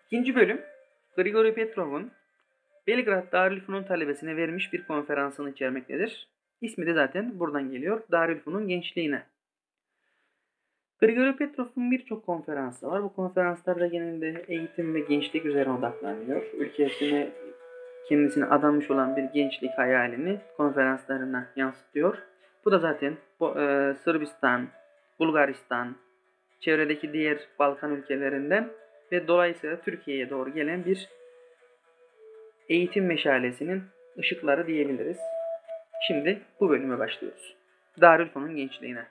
İkinci bölüm, Grigori Petrov'un Belgrad Darülfünun talebesine vermiş bir konferansını içermektedir. İsmi de zaten buradan geliyor. Darülfünun gençliğine. Grigori Petrov'un birçok konferansı var. Bu konferanslarda genelde eğitim ve gençlik üzerine odaklanıyor. Ülkesine kendisine adanmış olan bir gençlik hayalini konferanslarına yansıtıyor. Bu da zaten bu, e, Sırbistan, Bulgaristan, çevredeki diğer Balkan ülkelerinden ve dolayısıyla Türkiye'ye doğru gelen bir eğitim meşalesinin ışıkları diyebiliriz. Şimdi bu bölüme başlıyoruz. Darülfon'un gençliğine.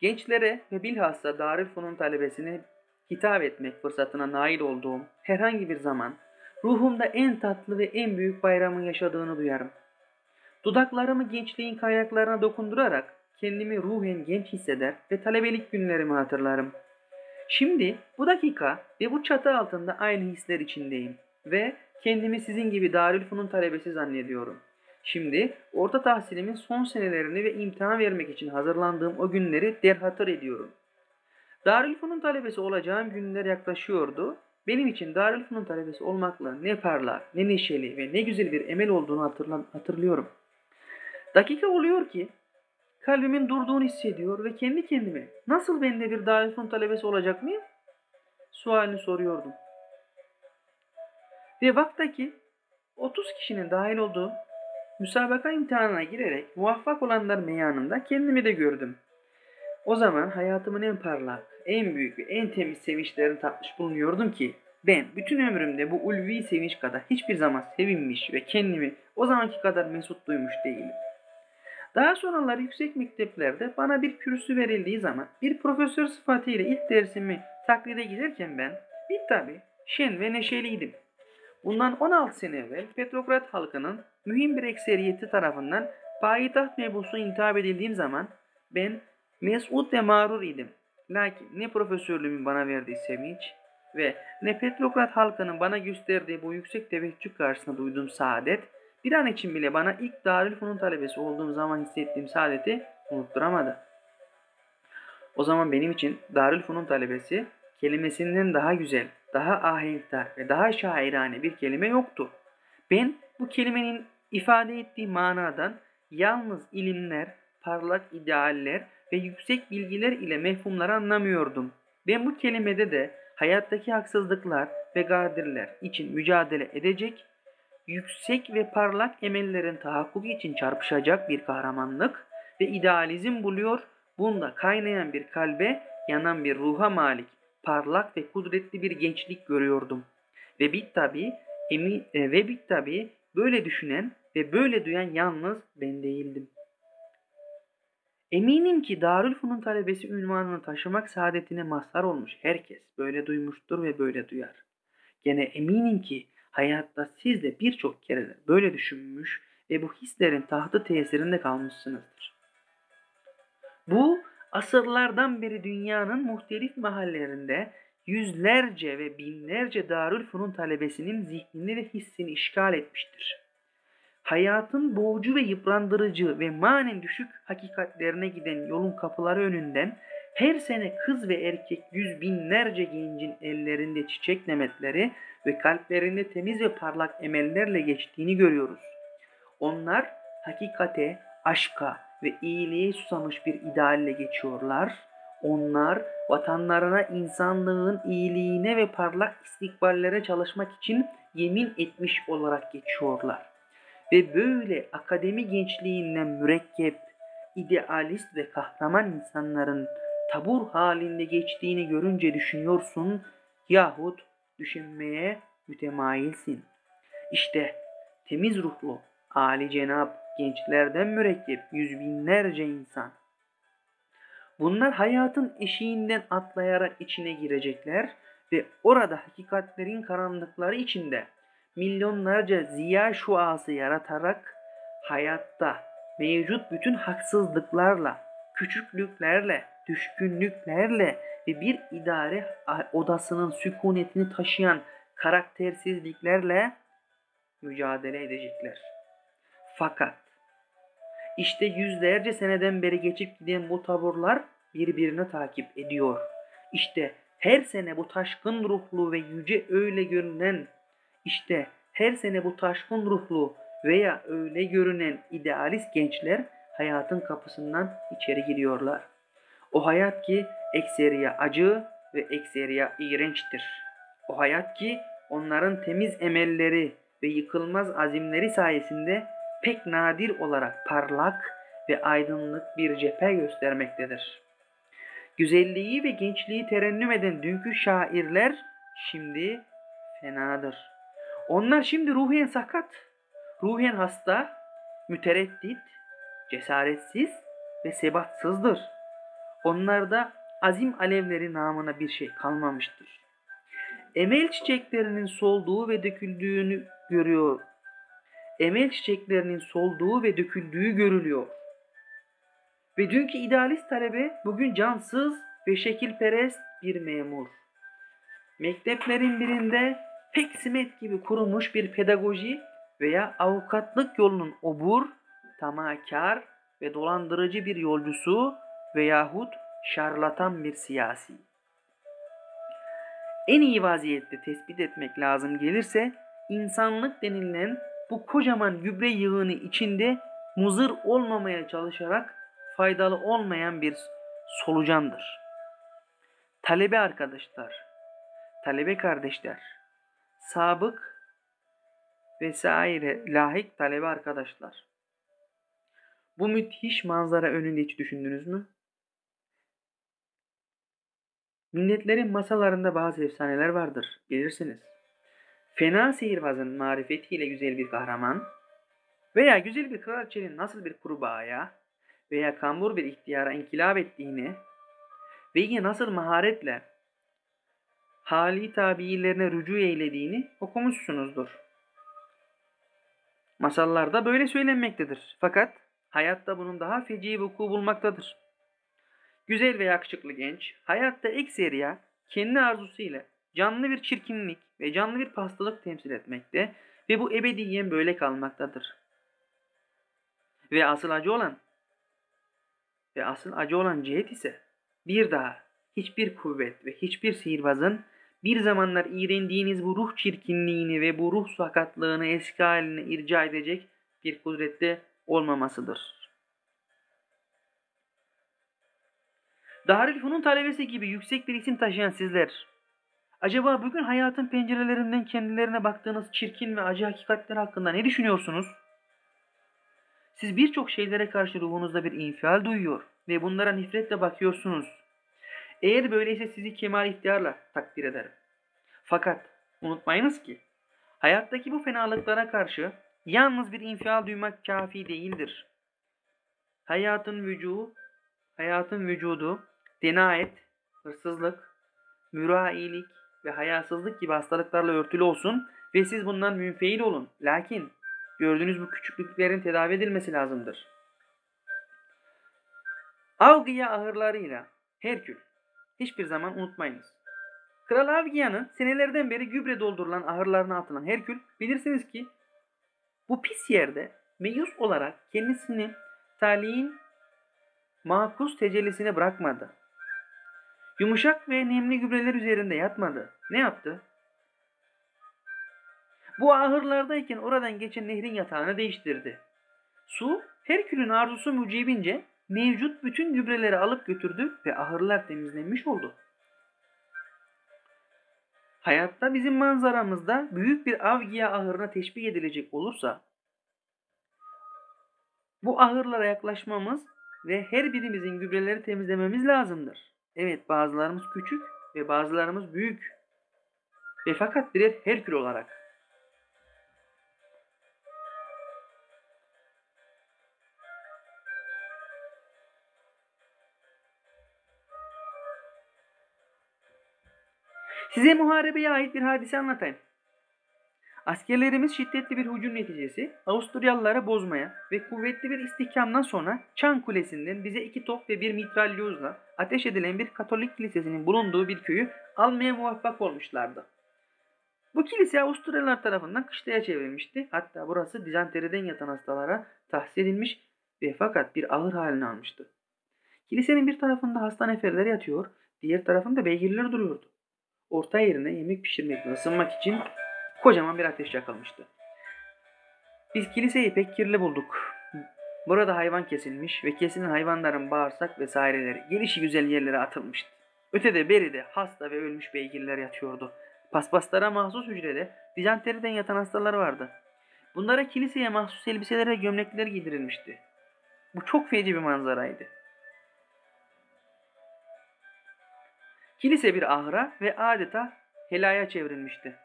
Gençlere ve bilhassa Darülfon'un talebesine hitap etmek fırsatına nail olduğum herhangi bir zaman ruhumda en tatlı ve en büyük bayramın yaşadığını duyarım. Dudaklarımı gençliğin kaynaklarına dokundurarak kendimi ruhen genç hisseder ve talebelik günlerimi hatırlarım. Şimdi bu dakika ve bu çatı altında aynı hisler içindeyim ve kendimi sizin gibi Darülfünun talebesi zannediyorum. Şimdi orta tahsilimin son senelerini ve imtihan vermek için hazırlandığım o günleri derhatır ediyorum. Darülfünun talebesi olacağım günler yaklaşıyordu. Benim için Darülfünun talebesi olmakla ne parlak, ne neşeli ve ne güzel bir emel olduğunu hatırlıyorum. Dakika oluyor ki kalbimin durduğunu hissediyor ve kendi kendime nasıl ben de bir Darülfünun talebesi olacak mıyım? Sualini soruyordum. Ve vaktaki 30 kişinin dahil olduğu müsabaka imtihanına girerek muvaffak olanlar meyanında kendimi de gördüm. O zaman hayatımın en parlak, en büyük ve en temiz sevinçlerini tatmış bulunuyordum ki ben bütün ömrümde bu ulvi sevinç kadar hiçbir zaman sevinmiş ve kendimi o zamanki kadar mesut duymuş değilim. Daha sonraları yüksek mekteplerde bana bir kürsü verildiği zaman bir profesör sıfatıyla ilk dersimi taklide giderken ben bir tabi şen ve neşeliydim. Bundan 16 sene evvel Petrograd halkının mühim bir ekseriyeti tarafından payitaht mebusu intihap edildiğim zaman ben mesut ve mağrur idim. Lakin ne profesörlüğümün bana verdiği sevinç ve ne Petrograd halkının bana gösterdiği bu yüksek teveccüh karşısında duyduğum saadet bir an için bile bana ilk Darülfünun talebesi olduğum zaman hissettiğim saadeti unutturamadı. O zaman benim için Darülfünun talebesi kelimesinden daha güzel, daha ahenkdar ve daha şairane bir kelime yoktu. Ben bu kelimenin ifade ettiği manadan yalnız ilimler, parlak idealler ve yüksek bilgiler ile mefhumları anlamıyordum. Ben bu kelimede de hayattaki haksızlıklar ve gadirler için mücadele edecek, yüksek ve parlak emellerin tahakkuku için çarpışacak bir kahramanlık ve idealizm buluyor, bunda kaynayan bir kalbe, yanan bir ruha malik parlak ve kudretli bir gençlik görüyordum. Ve bit tabi, emi, e, ve bit tabi böyle düşünen ve böyle duyan yalnız ben değildim. Eminim ki Darülfun'un talebesi ünvanını taşımak saadetine mazhar olmuş herkes böyle duymuştur ve böyle duyar. Gene eminim ki hayatta siz de birçok kere böyle düşünmüş ve bu hislerin tahtı tesirinde kalmışsınızdır. Bu asırlardan beri dünyanın muhtelif mahallelerinde yüzlerce ve binlerce Darülfunun talebesinin zihnini ve hissini işgal etmiştir. Hayatın boğucu ve yıprandırıcı ve manen düşük hakikatlerine giden yolun kapıları önünden Her sene kız ve erkek yüz binlerce gencin ellerinde çiçek demetleri ve kalplerinde temiz ve parlak emellerle geçtiğini görüyoruz. Onlar hakikate, aşka ve iyiliğe susamış bir idealle geçiyorlar. Onlar vatanlarına insanlığın iyiliğine ve parlak istikballere çalışmak için yemin etmiş olarak geçiyorlar. Ve böyle akademi gençliğinden mürekkep, idealist ve kahraman insanların tabur halinde geçtiğini görünce düşünüyorsun yahut düşünmeye mütemayilsin. İşte temiz ruhlu, âli cenab gençlerden mürekkep yüz binlerce insan. Bunlar hayatın eşiğinden atlayarak içine girecekler ve orada hakikatlerin karanlıkları içinde milyonlarca ziya şuası yaratarak hayatta mevcut bütün haksızlıklarla, küçüklüklerle, düşkünlüklerle ve bir idare odasının sükunetini taşıyan karaktersizliklerle mücadele edecekler. Fakat işte yüzlerce seneden beri geçip giden bu taburlar birbirini takip ediyor. İşte her sene bu taşkın ruhlu ve yüce öyle görünen, işte her sene bu taşkın ruhlu veya öyle görünen idealist gençler hayatın kapısından içeri giriyorlar. O hayat ki ekseriya acı ve ekseriya iğrençtir. O hayat ki onların temiz emelleri ve yıkılmaz azimleri sayesinde pek nadir olarak parlak ve aydınlık bir cephe göstermektedir. Güzelliği ve gençliği terennüm eden dünkü şairler şimdi fenadır. Onlar şimdi ruhen sakat, ruhen hasta, mütereddit, cesaretsiz ve sebatsızdır. Onlarda azim alevleri namına bir şey kalmamıştır. Emel çiçeklerinin solduğu ve döküldüğünü görüyor. Emel çiçeklerinin solduğu ve döküldüğü görülüyor. Ve dünkü idealist talebe bugün cansız ve şekilperest bir memur. Mekteplerin birinde pek simet gibi kurulmuş bir pedagoji veya avukatlık yolunun obur, tamakar ve dolandırıcı bir yolcusu veyahut şarlatan bir siyasi. En iyi vaziyette tespit etmek lazım gelirse insanlık denilen bu kocaman gübre yığını içinde muzır olmamaya çalışarak faydalı olmayan bir solucandır. Talebe arkadaşlar, talebe kardeşler, sabık vesaire lahik talebe arkadaşlar. Bu müthiş manzara önünde hiç düşündünüz mü? Milletlerin masalarında bazı efsaneler vardır, bilirsiniz. Fena sihirbazın marifetiyle güzel bir kahraman veya güzel bir kraliçenin nasıl bir kurbağaya veya kambur bir ihtiyara inkılap ettiğini ve yine nasıl maharetle hali tabiilerine rücu eylediğini okumuşsunuzdur. Masallarda böyle söylenmektedir. Fakat hayatta bunun daha feci vuku bulmaktadır. Güzel ve yakışıklı genç hayatta ekseriya kendi arzusuyla canlı bir çirkinlik ve canlı bir pastalık temsil etmekte ve bu ebediyen böyle kalmaktadır. Ve asıl acı olan ve asıl acı olan cihet ise bir daha hiçbir kuvvet ve hiçbir sihirbazın bir zamanlar iğrendiğiniz bu ruh çirkinliğini ve bu ruh sakatlığını eski haline irca edecek bir kudrette olmamasıdır. Darülfünun talebesi gibi yüksek bir isim taşıyan sizler, acaba bugün hayatın pencerelerinden kendilerine baktığınız çirkin ve acı hakikatler hakkında ne düşünüyorsunuz? Siz birçok şeylere karşı ruhunuzda bir infial duyuyor ve bunlara nifretle bakıyorsunuz. Eğer böyleyse sizi kemal ihtiyarla takdir ederim. Fakat unutmayınız ki hayattaki bu fenalıklara karşı yalnız bir infial duymak kafi değildir. Hayatın vücudu, hayatın vücudu dinayet, hırsızlık, mürailik ve hayasızlık gibi hastalıklarla örtülü olsun ve siz bundan münfeil olun. Lakin gördüğünüz bu küçüklüklerin tedavi edilmesi lazımdır. Avgiya ahırlarıyla Herkül hiçbir zaman unutmayınız. Kral Avgiya'nın senelerden beri gübre doldurulan ahırlarına atılan Herkül bilirsiniz ki bu pis yerde meyus olarak kendisini talihin makus tecellisine bırakmadı. Yumuşak ve nemli gübreler üzerinde yatmadı. Ne yaptı? Bu ahırlardayken oradan geçen nehrin yatağını değiştirdi. Su, Herkül'ün arzusu mucibince mevcut bütün gübreleri alıp götürdü ve ahırlar temizlenmiş oldu. Hayatta bizim manzaramızda büyük bir avgiya ahırına teşbih edilecek olursa bu ahırlara yaklaşmamız ve her birimizin gübreleri temizlememiz lazımdır. Evet bazılarımız küçük ve bazılarımız büyük ve fakat birer Herkül olarak. Size muharebeye ait bir hadise anlatayım. Askerlerimiz şiddetli bir hücum neticesi Avusturyalıları bozmaya ve kuvvetli bir istihkamdan sonra Çan Kulesi'nden bize iki top ve bir mitralyozla ateş edilen bir Katolik kilisesinin bulunduğu bir köyü almaya muvaffak olmuşlardı. Bu kilise Avusturyalılar tarafından kışlaya çevrilmişti. Hatta burası dizanteriden yatan hastalara tahsis edilmiş ve fakat bir ağır halini almıştı. Kilisenin bir tarafında hasta neferler yatıyor, diğer tarafında beygirler duruyordu. Orta yerine yemek pişirmek ve ısınmak için kocaman bir ateş yakılmıştı. Biz kiliseyi pek kirli bulduk. Burada hayvan kesilmiş ve kesilen hayvanların bağırsak vesaireleri gelişi güzel yerlere atılmıştı. Ötede beride hasta ve ölmüş beygirler yatıyordu. Paspaslara mahsus hücrede dizanteriden yatan hastalar vardı. Bunlara kiliseye mahsus elbiseler ve gömlekler giydirilmişti. Bu çok feci bir manzaraydı. Kilise bir ahıra ve adeta helaya çevrilmişti.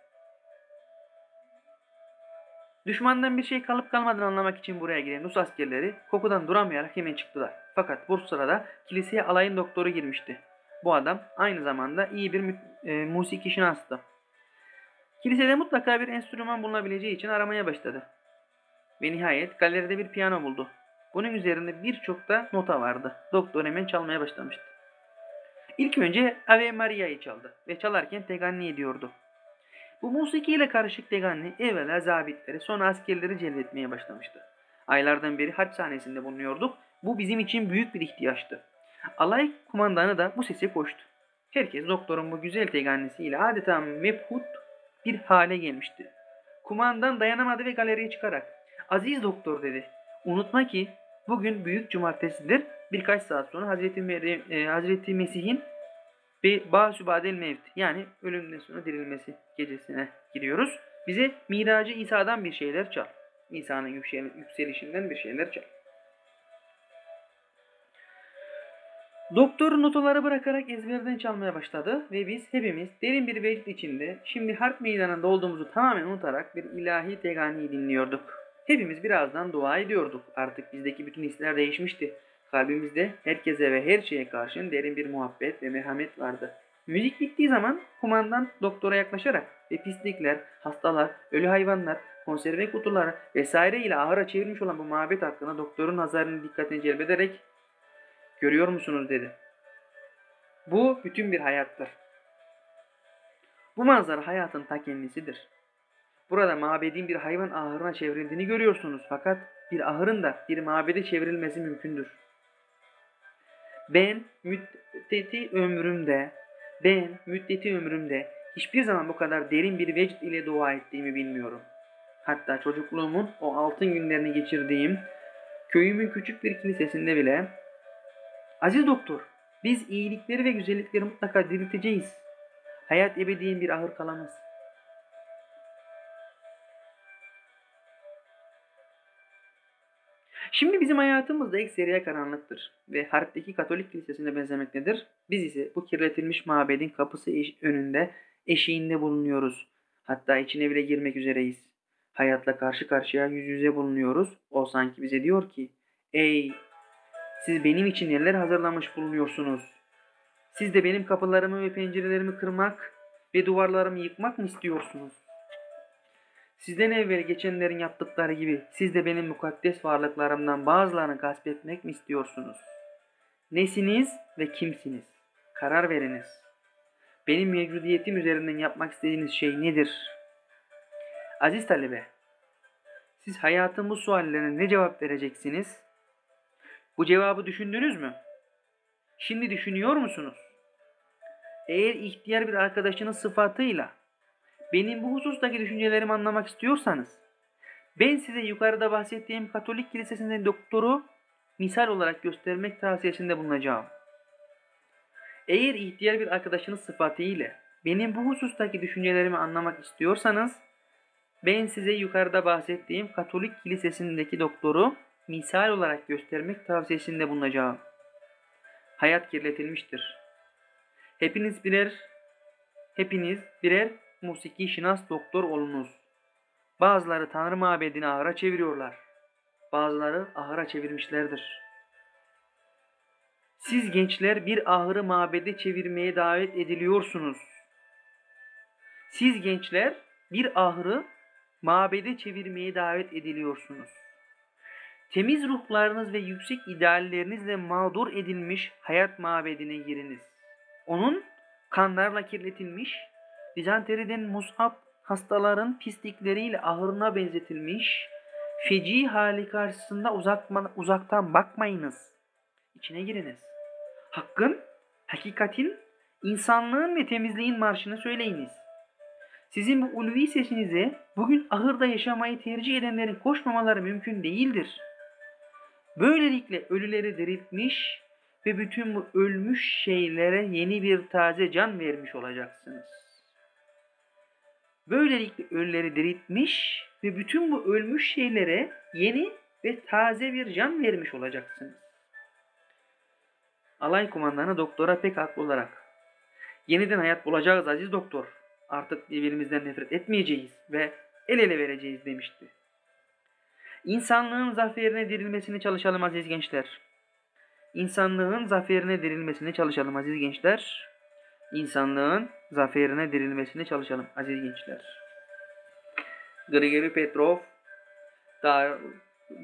Düşmandan bir şey kalıp kalmadığını anlamak için buraya giren Rus askerleri kokudan duramayarak hemen çıktılar. Fakat bu sırada kiliseye alayın doktoru girmişti. Bu adam aynı zamanda iyi bir e, musiki şinastı. Kilisede mutlaka bir enstrüman bulunabileceği için aramaya başladı. Ve nihayet galeride bir piyano buldu. Bunun üzerinde birçok da nota vardı. Doktor hemen çalmaya başlamıştı. İlk önce Ave Maria'yı çaldı ve çalarken teganni ediyordu. Bu musiki ile karışık teganni evvela zabitleri sonra askerleri celbetmeye başlamıştı. Aylardan beri harp sahnesinde bulunuyorduk. Bu bizim için büyük bir ihtiyaçtı. Alay kumandanı da bu sese koştu. Herkes doktorun bu güzel tegannisiyle adeta mebhut bir hale gelmişti. Kumandan dayanamadı ve galeriye çıkarak Aziz doktor dedi. Unutma ki bugün büyük cumartesidir. Birkaç saat sonra Hazreti, Meryem, e, Hazreti Mesih'in bir Basübadel Mevt yani ölümden sonra dirilmesi gecesine giriyoruz. Bize miracı İsa'dan bir şeyler çal. İsa'nın yükselişinden bir şeyler çal. Doktor notaları bırakarak ezberden çalmaya başladı ve biz hepimiz derin bir vecd içinde şimdi harp meydanında olduğumuzu tamamen unutarak bir ilahi teganiyi dinliyorduk. Hepimiz birazdan dua ediyorduk. Artık bizdeki bütün hisler değişmişti. Kalbimizde herkese ve her şeye karşın derin bir muhabbet ve merhamet vardı. Müzik bittiği zaman kumandan doktora yaklaşarak ve pislikler, hastalar, ölü hayvanlar, konserve kutular vesaire ile ahıra çevirmiş olan bu mabet hakkında doktorun nazarını dikkatini celbederek görüyor musunuz dedi. Bu bütün bir hayattır. Bu manzara hayatın ta kendisidir. Burada mabedin bir hayvan ahırına çevrildiğini görüyorsunuz fakat bir ahırın da bir mabede çevrilmesi mümkündür. Ben müddeti ömrümde, ben müddeti ömrümde hiçbir zaman bu kadar derin bir vecd ile dua ettiğimi bilmiyorum. Hatta çocukluğumun o altın günlerini geçirdiğim köyümün küçük bir kilisesinde bile Aziz doktor, biz iyilikleri ve güzellikleri mutlaka dirilteceğiz. Hayat ebediyen bir ahır kalamaz. Şimdi bizim hayatımız da ekseriye karanlıktır ve harpteki Katolik kilisesine benzemektedir. Biz ise bu kirletilmiş mabedin kapısı önünde eşiğinde bulunuyoruz. Hatta içine bile girmek üzereyiz. Hayatla karşı karşıya yüz yüze bulunuyoruz. O sanki bize diyor ki, Ey siz benim için neler hazırlamış bulunuyorsunuz? Siz de benim kapılarımı ve pencerelerimi kırmak ve duvarlarımı yıkmak mı istiyorsunuz? Sizden evvel geçenlerin yaptıkları gibi siz de benim mukaddes varlıklarımdan bazılarını gasp etmek mi istiyorsunuz? Nesiniz ve kimsiniz? Karar veriniz. Benim mevcudiyetim üzerinden yapmak istediğiniz şey nedir? Aziz talebe, siz hayatın bu suallerine ne cevap vereceksiniz? Bu cevabı düşündünüz mü? Şimdi düşünüyor musunuz? Eğer ihtiyar bir arkadaşının sıfatıyla benim bu husustaki düşüncelerimi anlamak istiyorsanız ben size yukarıda bahsettiğim Katolik Kilisesi'nin doktoru misal olarak göstermek tavsiyesinde bulunacağım. Eğer ihtiyar bir arkadaşınız sıfatıyla benim bu husustaki düşüncelerimi anlamak istiyorsanız ben size yukarıda bahsettiğim Katolik Kilisesi'ndeki doktoru misal olarak göstermek tavsiyesinde bulunacağım. Hayat kirletilmiştir. Hepiniz birer hepiniz birer musiki şinas doktor olunuz. Bazıları Tanrı mabedini ahıra çeviriyorlar. Bazıları ahıra çevirmişlerdir. Siz gençler bir ahırı mabede çevirmeye davet ediliyorsunuz. Siz gençler bir ahırı mabede çevirmeye davet ediliyorsunuz. Temiz ruhlarınız ve yüksek ideallerinizle mağdur edilmiş hayat mabedine giriniz. Onun kanlarla kirletilmiş, dizanteriden musab hastaların pislikleriyle ahırına benzetilmiş, feci hali karşısında uzakman, uzaktan bakmayınız. İçine giriniz. Hakkın, hakikatin, insanlığın ve temizliğin marşını söyleyiniz. Sizin bu ulvi sesinize bugün ahırda yaşamayı tercih edenlerin koşmamaları mümkün değildir. Böylelikle ölüleri diriltmiş ve bütün bu ölmüş şeylere yeni bir taze can vermiş olacaksınız. Böylelikle ölüleri diriltmiş ve bütün bu ölmüş şeylere yeni ve taze bir can vermiş olacaksınız. Alay kumandanı doktora pek haklı olarak yeniden hayat bulacağız aziz doktor. Artık birbirimizden nefret etmeyeceğiz ve el ele vereceğiz demişti. İnsanlığın zaferine dirilmesini çalışalım aziz gençler. İnsanlığın zaferine dirilmesini çalışalım aziz gençler. İnsanlığın zaferine dirilmesini çalışalım aziz gençler. Grigori Petrov Dar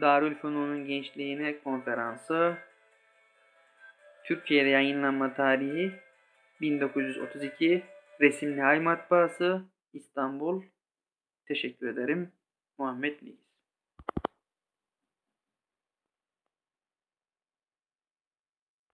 Darülfünun'un gençliğine konferansı Türkiye'de yayınlanma tarihi 1932 Resimli Ay Matbaası İstanbul Teşekkür ederim. Muhammed Lee